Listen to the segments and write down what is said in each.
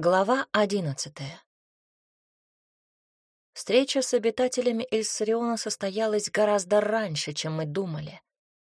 Глава одиннадцатая. Встреча с обитателями Эльсариона состоялась гораздо раньше, чем мы думали.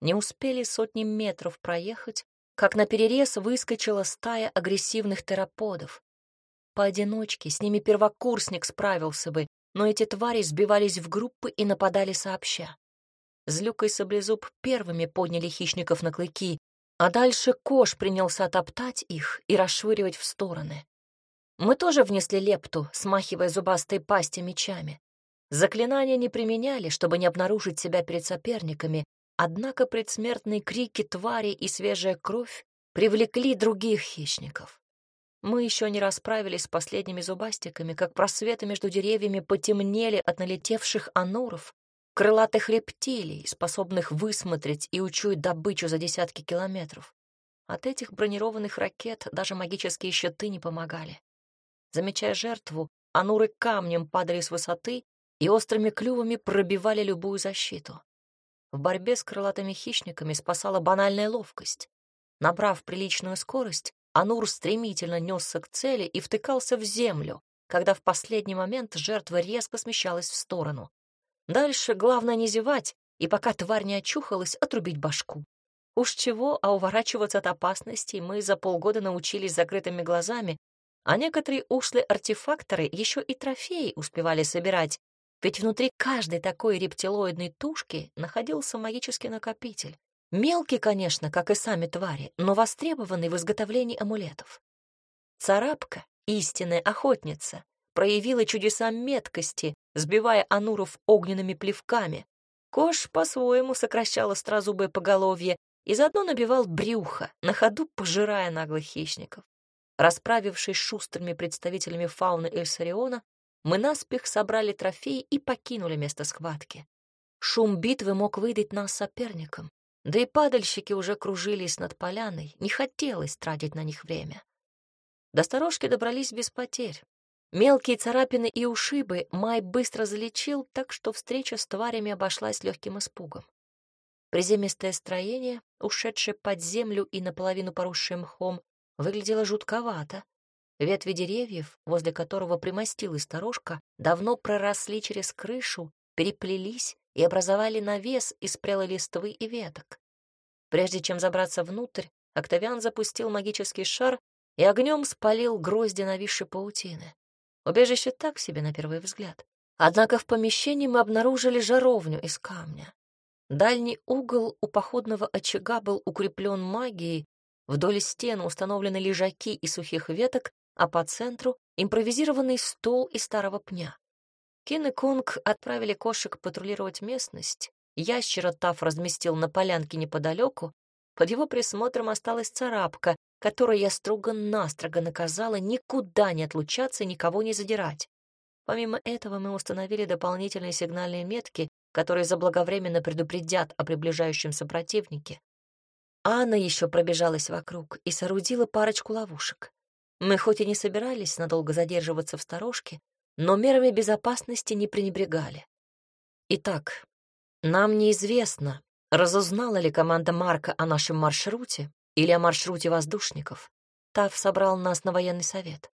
Не успели сотни метров проехать, как на перерез выскочила стая агрессивных тераподов. Поодиночке с ними первокурсник справился бы, но эти твари сбивались в группы и нападали сообща. Злюка и Саблезуб первыми подняли хищников на клыки, а дальше Кош принялся топтать их и расшвыривать в стороны. Мы тоже внесли лепту, смахивая зубастые пасти мечами. Заклинания не применяли, чтобы не обнаружить себя перед соперниками, однако предсмертные крики твари и свежая кровь привлекли других хищников. Мы еще не расправились с последними зубастиками, как просветы между деревьями потемнели от налетевших ануров, крылатых рептилий, способных высмотреть и учуять добычу за десятки километров. От этих бронированных ракет даже магические щиты не помогали. Замечая жертву, ануры камнем падали с высоты и острыми клювами пробивали любую защиту. В борьбе с крылатыми хищниками спасала банальная ловкость. Набрав приличную скорость, Анур стремительно несся к цели и втыкался в землю, когда в последний момент жертва резко смещалась в сторону. Дальше главное не зевать, и пока тварь не очухалась, отрубить башку. Уж чего, а уворачиваться от опасностей мы за полгода научились закрытыми глазами а некоторые ушлые артефакторы еще и трофеи успевали собирать, ведь внутри каждой такой рептилоидной тушки находился магический накопитель. Мелкий, конечно, как и сами твари, но востребованный в изготовлении амулетов. Царапка, истинная охотница, проявила чудеса меткости, сбивая ануров огненными плевками. Кош по-своему сокращал острозубое поголовье и заодно набивал брюхо, на ходу пожирая наглых хищников. Расправившись шустрыми представителями фауны Эльсариона, мы наспех собрали трофеи и покинули место схватки. Шум битвы мог выдать нас соперникам, да и падальщики уже кружились над поляной, не хотелось тратить на них время. До сторожки добрались без потерь. Мелкие царапины и ушибы Май быстро залечил, так что встреча с тварями обошлась легким испугом. Приземистое строение, ушедшее под землю и наполовину поросшее мхом, выглядело жутковато. Ветви деревьев, возле которого примостилась сторожка, давно проросли через крышу, переплелись и образовали навес из прелой листвы и веток. Прежде чем забраться внутрь, Октавиан запустил магический шар и огнем спалил грозди нависшей паутины. Убежище так себе на первый взгляд. Однако в помещении мы обнаружили жаровню из камня. Дальний угол у походного очага был укреплен магией, Вдоль стены установлены лежаки из сухих веток, а по центру — импровизированный стол из старого пня. Кин и Кунг отправили кошек патрулировать местность. Ящера Таф разместил на полянке неподалеку. Под его присмотром осталась царапка, которую я строго-настрого наказала никуда не отлучаться и никого не задирать. Помимо этого мы установили дополнительные сигнальные метки, которые заблаговременно предупредят о приближающемся противнике. Анна еще пробежалась вокруг и соорудила парочку ловушек. Мы хоть и не собирались надолго задерживаться в сторожке, но мерами безопасности не пренебрегали. Итак, нам неизвестно, разузнала ли команда Марка о нашем маршруте или о маршруте воздушников. Тав собрал нас на военный совет.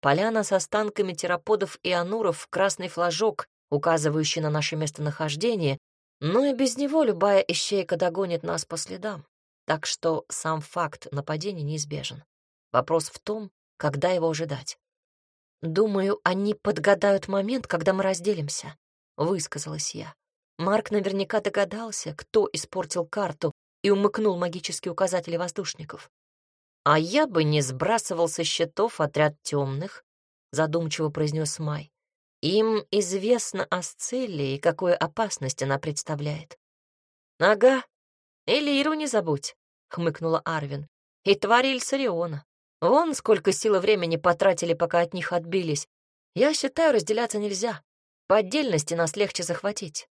Поляна с останками тераподов и ануров, красный флажок, указывающий на наше местонахождение, но и без него любая ищейка догонит нас по следам. Так что сам факт нападения неизбежен. Вопрос в том, когда его ожидать. «Думаю, они подгадают момент, когда мы разделимся», — высказалась я. Марк наверняка догадался, кто испортил карту и умыкнул магические указатели воздушников. «А я бы не сбрасывал со счетов отряд темных», — задумчиво произнес Май. «Им известно о и какую опасность она представляет». «Ага, «И Лиру не забудь», — хмыкнула Арвин. «И твари Ильсариона. Вон сколько сил и времени потратили, пока от них отбились. Я считаю, разделяться нельзя. По отдельности нас легче захватить».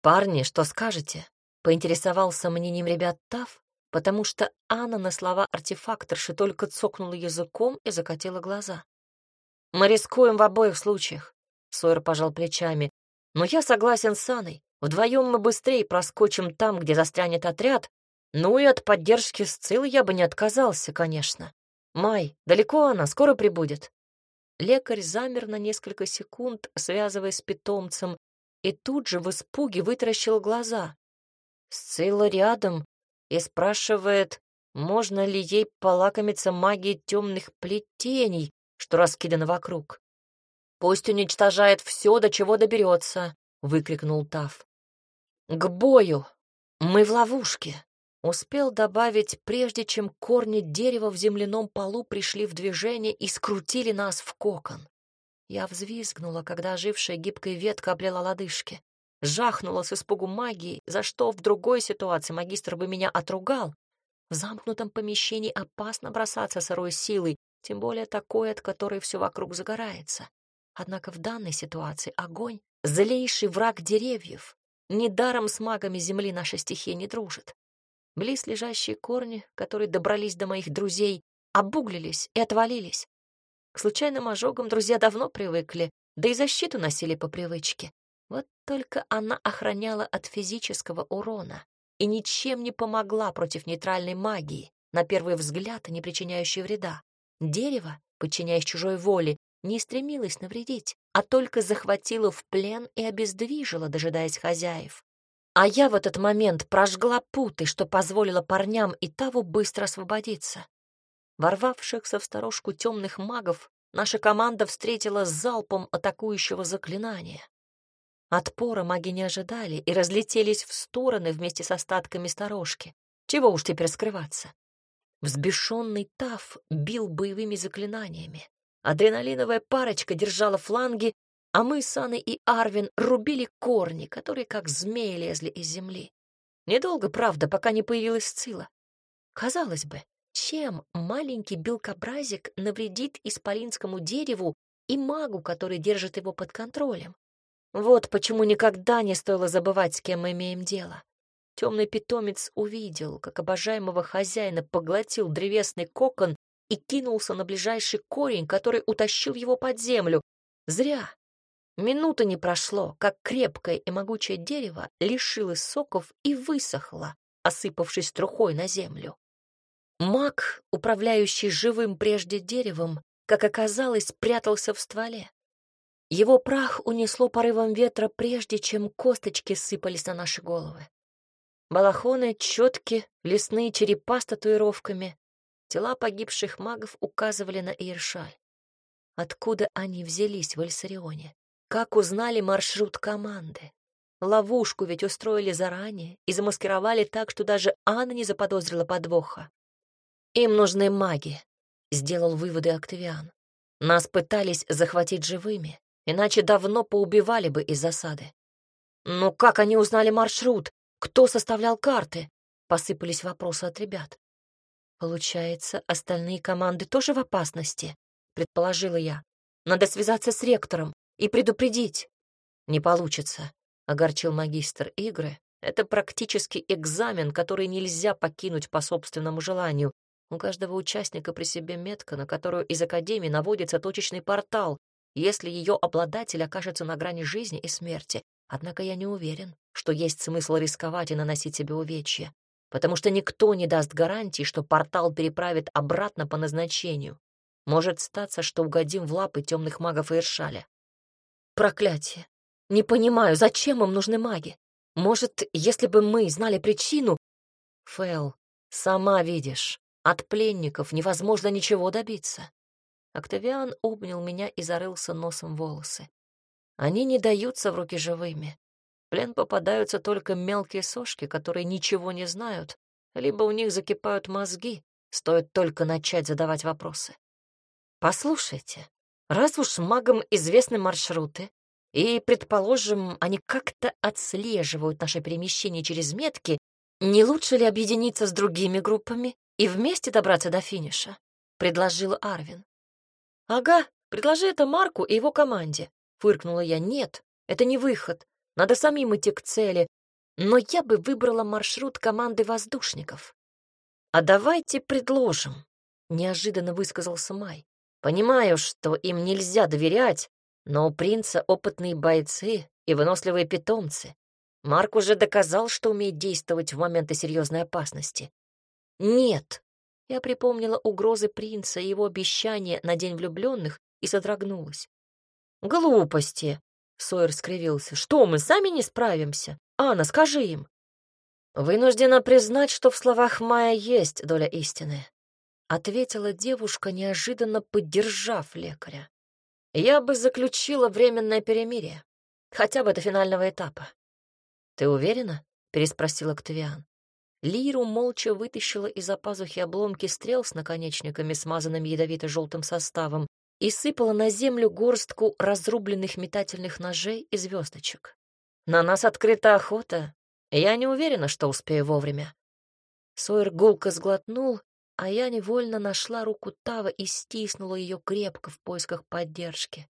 «Парни, что скажете?» — поинтересовался мнением ребят Тав, потому что Анна на слова артефакторши только цокнула языком и закатила глаза. «Мы рискуем в обоих случаях», — Сойер пожал плечами. «Но я согласен с Анной. Вдвоем мы быстрее проскочим там, где застрянет отряд, ну и от поддержки Сцилы я бы не отказался, конечно. «Май, далеко она? Скоро прибудет?» Лекарь замер на несколько секунд, связываясь с питомцем, и тут же в испуге вытаращил глаза. Сцилла рядом и спрашивает, можно ли ей полакомиться магией темных плетений, что раскидано вокруг. «Пусть уничтожает все, до чего доберется», — выкрикнул Тав. «К бою! Мы в ловушке!» Успел добавить, прежде чем корни дерева в земляном полу пришли в движение и скрутили нас в кокон. Я взвизгнула, когда ожившая гибкая ветка облила лодыжки. Жахнула с испугу магии, за что в другой ситуации магистр бы меня отругал. В замкнутом помещении опасно бросаться сырой силой, тем более такой, от которой все вокруг загорается. Однако в данной ситуации огонь — злейший враг деревьев. Недаром с магами земли наша стихия не дружит. Близ лежащие корни, которые добрались до моих друзей, обуглились и отвалились. К случайным ожогам друзья давно привыкли, да и защиту носили по привычке. Вот только она охраняла от физического урона и ничем не помогла против нейтральной магии, на первый взгляд не причиняющей вреда. Дерево, подчиняясь чужой воле, не стремилось навредить, а только захватило в плен и обездвижило, дожидаясь хозяев. А я в этот момент прожгла путы, что позволило парням и того быстро освободиться. Ворвавшихся в сторожку темных магов наша команда встретила залпом атакующего заклинания. Отпора маги не ожидали и разлетелись в стороны вместе с остатками сторожки. Чего уж теперь скрываться. Взбешенный Таф бил боевыми заклинаниями. Адреналиновая парочка держала фланги, а мы с Анной и Арвин рубили корни, которые как змеи лезли из земли. Недолго, правда, пока не появилась Цила. Казалось бы, чем маленький белкобразик навредит исполинскому дереву и магу, который держит его под контролем? Вот почему никогда не стоило забывать, с кем мы имеем дело. Темный питомец увидел, как обожаемого хозяина поглотил древесный кокон и кинулся на ближайший корень, который утащил его под землю. Зря. Минуты не прошло, как крепкое и могучее дерево лишилось соков и высохло, осыпавшись трухой на землю. Маг, управляющий живым прежде деревом, как оказалось, прятался в стволе. Его прах унесло порывом ветра, прежде чем косточки сыпались на наши головы. Балахоны, четки, лесные черепа с татуировками. Тела погибших магов указывали на Иршаль. Откуда они взялись в Эльсарионе? Как узнали маршрут команды? Ловушку ведь устроили заранее и замаскировали так, что даже Анна не заподозрила подвоха. «Им нужны маги», — сделал выводы Октавиан. «Нас пытались захватить живыми, иначе давно поубивали бы из засады». «Ну как они узнали маршрут? Кто составлял карты?» — посыпались вопросы от ребят. «Получается, остальные команды тоже в опасности?» — предположила я. «Надо связаться с ректором и предупредить. Не получится, огорчил магистр игры. Это практически экзамен, который нельзя покинуть по собственному желанию. У каждого участника при себе метка, на которую из Академии наводится точечный портал, если ее обладатель окажется на грани жизни и смерти. Однако я не уверен, что есть смысл рисковать и наносить себе увечья, потому что никто не даст гарантии, что портал переправит обратно по назначению. Может статься, что угодим в лапы темных магов Иршаля. Проклятие. Не понимаю, зачем им нужны маги? Может, если бы мы знали причину... Фэл, сама видишь, от пленников невозможно ничего добиться. Октавиан обнял меня и зарылся носом волосы. Они не даются в руки живыми. В плен попадаются только мелкие сошки, которые ничего не знают, либо у них закипают мозги, стоит только начать задавать вопросы. Послушайте, Раз уж магам известны маршруты, и, предположим, они как-то отслеживают наше перемещение через метки, не лучше ли объединиться с другими группами и вместе добраться до финиша? — предложил Арвин. «Ага, предложи это Марку и его команде», — фыркнула я. «Нет, это не выход. Надо самим идти к цели. Но я бы выбрала маршрут команды воздушников». «А давайте предложим», — неожиданно высказался Май. Понимаю, что им нельзя доверять, но у принца опытные бойцы и выносливые питомцы. Марк уже доказал, что умеет действовать в моменты серьезной опасности. Нет, Я припомнила угрозы принца и его обещания на День влюбленных и содрогнулась. «Глупости!» — Сойер скривился. «Что, мы сами не справимся? Анна, скажи им!» «Вынуждена признать, что в словах Майя есть доля истины», — ответила девушка, неожиданно поддержав лекаря. «Я бы заключила временное перемирие, хотя бы до финального этапа». «Ты уверена?» — переспросил Октавиан. Лиру молча вытащила из-за пазухи обломки стрел с наконечниками, смазанным ядовито-желтым составом, и сыпала на землю горстку разрубленных метательных ножей и звездочек. «На нас открыта охота. Я не уверена, что успею вовремя». Сойер гулко сглотнул, а я невольно нашла руку Тава и стиснула ее крепко в поисках поддержки.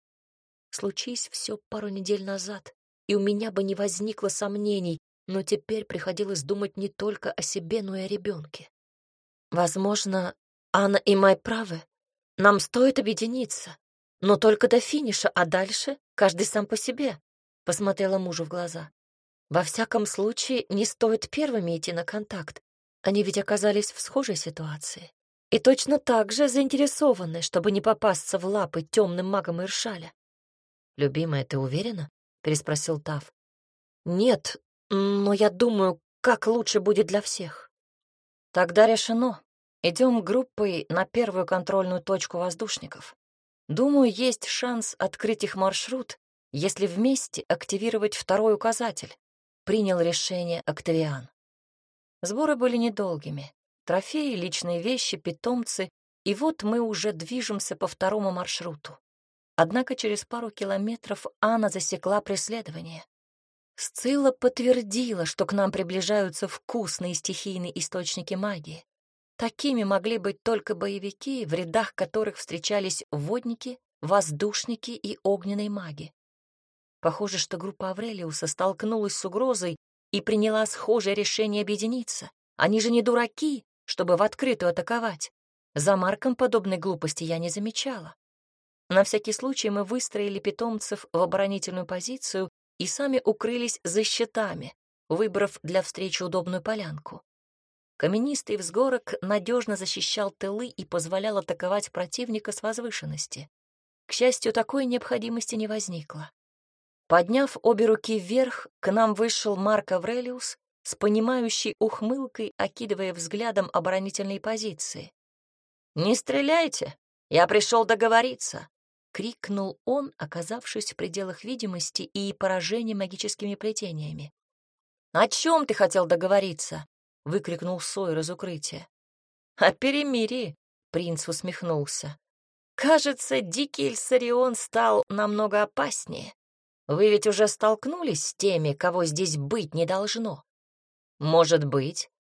Случись все пару недель назад, и у меня бы не возникло сомнений, но теперь приходилось думать не только о себе, но и о ребенке. Возможно, Анна и Май правы. Нам стоит объединиться, но только до финиша, а дальше каждый сам по себе, — посмотрела мужу в глаза. Во всяком случае, не стоит первыми идти на контакт. Они ведь оказались в схожей ситуации. И точно так же заинтересованы, чтобы не попасться в лапы темным магам Иршаля. «Любимая, ты уверена?» — переспросил Тав. «Нет, но я думаю, как лучше будет для всех. Тогда решено. Идем группой на первую контрольную точку воздушников. Думаю, есть шанс открыть их маршрут, если вместе активировать второй указатель. Принял решение Октавиан. Сборы были недолгими. Трофеи, личные вещи, питомцы. И вот мы уже движемся по второму маршруту. Однако через пару километров Анна засекла преследование. Сцилла подтвердила, что к нам приближаются вкусные стихийные источники магии. Такими могли быть только боевики, в рядах которых встречались водники, воздушники и огненные маги. Похоже, что группа Аврелиуса столкнулась с угрозой и приняла схожее решение объединиться. Они же не дураки, чтобы в открытую атаковать. За Марком подобной глупости я не замечала. На всякий случай мы выстроили питомцев в оборонительную позицию и сами укрылись за щитами, выбрав для встречи удобную полянку. Каменистый взгорок надежно защищал тылы и позволял атаковать противника с возвышенности. К счастью, такой необходимости не возникло. Подняв обе руки вверх, к нам вышел Марк Аврелиус с понимающей ухмылкой, окидывая взглядом оборонительные позиции. «Не стреляйте! Я пришел договориться!» крикнул он, оказавшись в пределах видимости и поражения магическими плетениями. «О чем ты хотел договориться?» — выкрикнул Сойер из укрытия. «О перемирии», — принц усмехнулся. «Кажется, дикий Эльсарион стал намного опаснее. Вы ведь уже столкнулись с теми, кого здесь быть не должно?» «Может быть».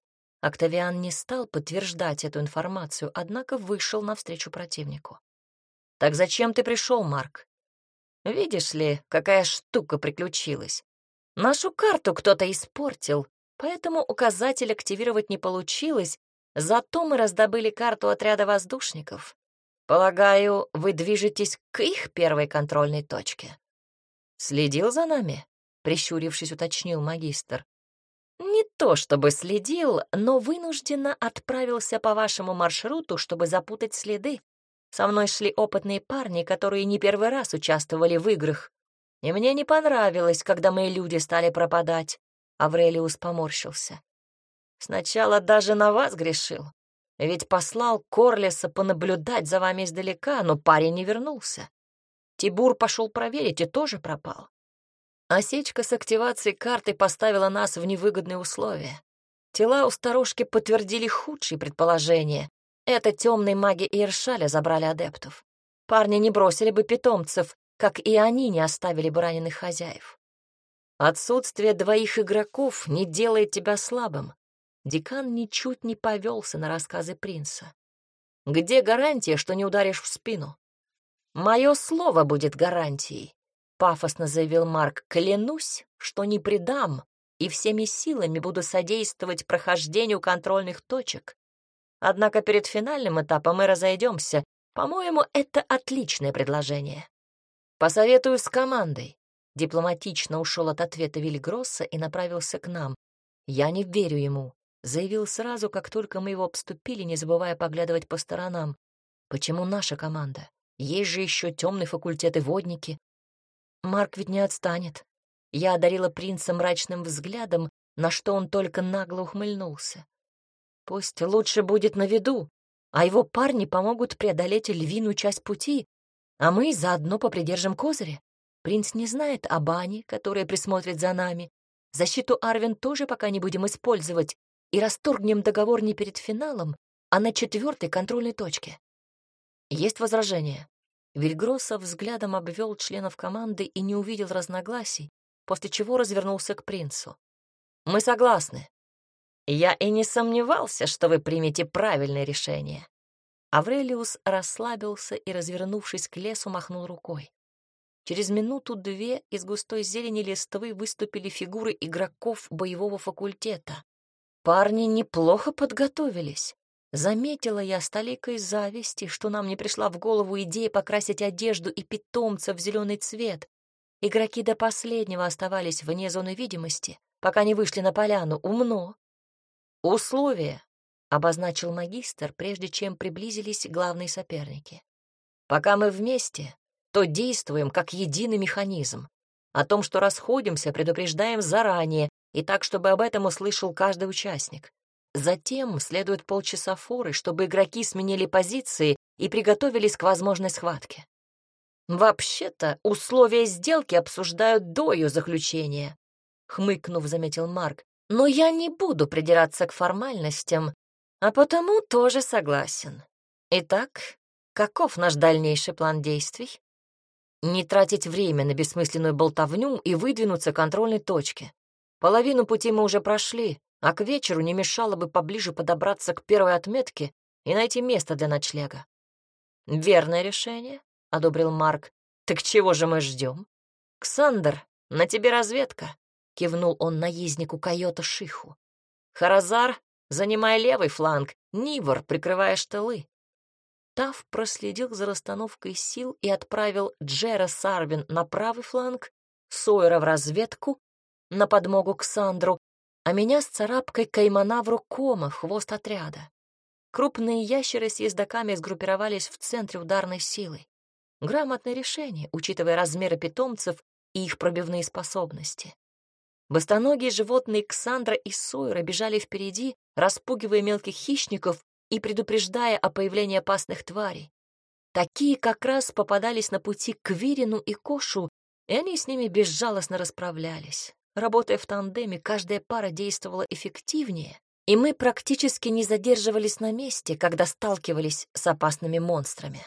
Октавиан не стал подтверждать эту информацию, однако вышел навстречу противнику. Так зачем ты пришел, Марк? Видишь ли, какая штука приключилась. Нашу карту кто-то испортил, поэтому указатель активировать не получилось, зато мы раздобыли карту отряда воздушников. Полагаю, вы движетесь к их первой контрольной точке. Следил за нами? Прищурившись, уточнил магистр. Не то чтобы следил, но вынужденно отправился по вашему маршруту, чтобы запутать следы. Со мной шли опытные парни, которые не первый раз участвовали в играх. И мне не понравилось, когда мои люди стали пропадать. Аврелиус поморщился. Сначала даже на вас грешил. Ведь послал Корлеса понаблюдать за вами издалека, но парень не вернулся. Тибур пошел проверить и тоже пропал. Осечка с активацией карты поставила нас в невыгодные условия. Тела у старушки подтвердили худшие предположения, это темные маги Иршаля забрали адептов. Парни не бросили бы питомцев, как и они не оставили бы раненых хозяев. Отсутствие двоих игроков не делает тебя слабым. Декан ничуть не повелся на рассказы принца. Где гарантия, что не ударишь в спину? Мое слово будет гарантией, пафосно заявил Марк. Клянусь, что не предам и всеми силами буду содействовать прохождению контрольных точек, Однако перед финальным этапом мы разойдемся. По-моему, это отличное предложение. Посоветую с командой. Дипломатично ушел от ответа Вильгросса и направился к нам. Я не верю ему. заявил сразу, как только мы его обступили, не забывая поглядывать по сторонам. «Почему наша команда? Есть же еще темный факультет и водники». Марк ведь не отстанет. Я одарила принца мрачным взглядом, на что он только нагло ухмыльнулся. Пусть лучше будет на виду, а его парни помогут преодолеть львиную часть пути, а мы заодно попридержим козыри. Принц не знает о бане, которая присмотрит за нами. Защиту Арвин тоже пока не будем использовать и расторгнем договор не перед финалом, а на четвертой контрольной точке. Есть возражения. Вильгроссов взглядом обвел членов команды и не увидел разногласий, после чего развернулся к принцу. «Мы согласны. Я и не сомневался, что вы примете правильное решение». Аврелиус расслабился и, развернувшись к лесу, махнул рукой. Через минуту-две из густой зелени листвы выступили фигуры игроков боевого факультета. Парни неплохо подготовились. Заметила я с толикой зависти, что нам не пришла в голову идея покрасить одежду и питомца в зеленый цвет. Игроки до последнего оставались вне зоны видимости, пока не вышли на поляну. Умно. «Условия», — обозначил магистр, прежде чем приблизились главные соперники. «Пока мы вместе, то действуем как единый механизм. О том, что расходимся, предупреждаем заранее и так, чтобы об этом услышал каждый участник. Затем следует полчаса форы, чтобы игроки сменили позиции и приготовились к возможной схватке. «Вообще-то условия сделки обсуждают до ее заключения», — хмыкнув, заметил Марк. «Но я не буду придираться к формальностям, а потому тоже согласен. Итак, каков наш дальнейший план действий?» Не тратить время на бессмысленную болтовню и выдвинуться к контрольной точке. Половину пути мы уже прошли, а к вечеру не мешало бы поближе подобраться к первой отметке и найти место для ночлега. «Верное решение», — одобрил Марк. «Так чего же мы ждем?» «Ксандр, на тебе разведка», — кивнул он наезднику койота Шиху. «Харазар, занимай левый фланг, Нивор, прикрывая штылы. Тав проследил за расстановкой сил и отправил Джера Сарвин на правый фланг, Сойера в разведку, на подмогу к Сандру, а меня с царапкой Кайманавру Кома в хвост отряда. Крупные ящеры с ездаками сгруппировались в центре ударной силы. Грамотное решение, учитывая размеры питомцев и их пробивные способности. Быстоногие животные Ксандра и Сойера бежали впереди, распугивая мелких хищников и предупреждая о появлении опасных тварей. Такие как раз попадались на пути к Вирину и Кошу, и они с ними безжалостно расправлялись. Работая в тандеме, каждая пара действовала эффективнее, и мы практически не задерживались на месте, когда сталкивались с опасными монстрами.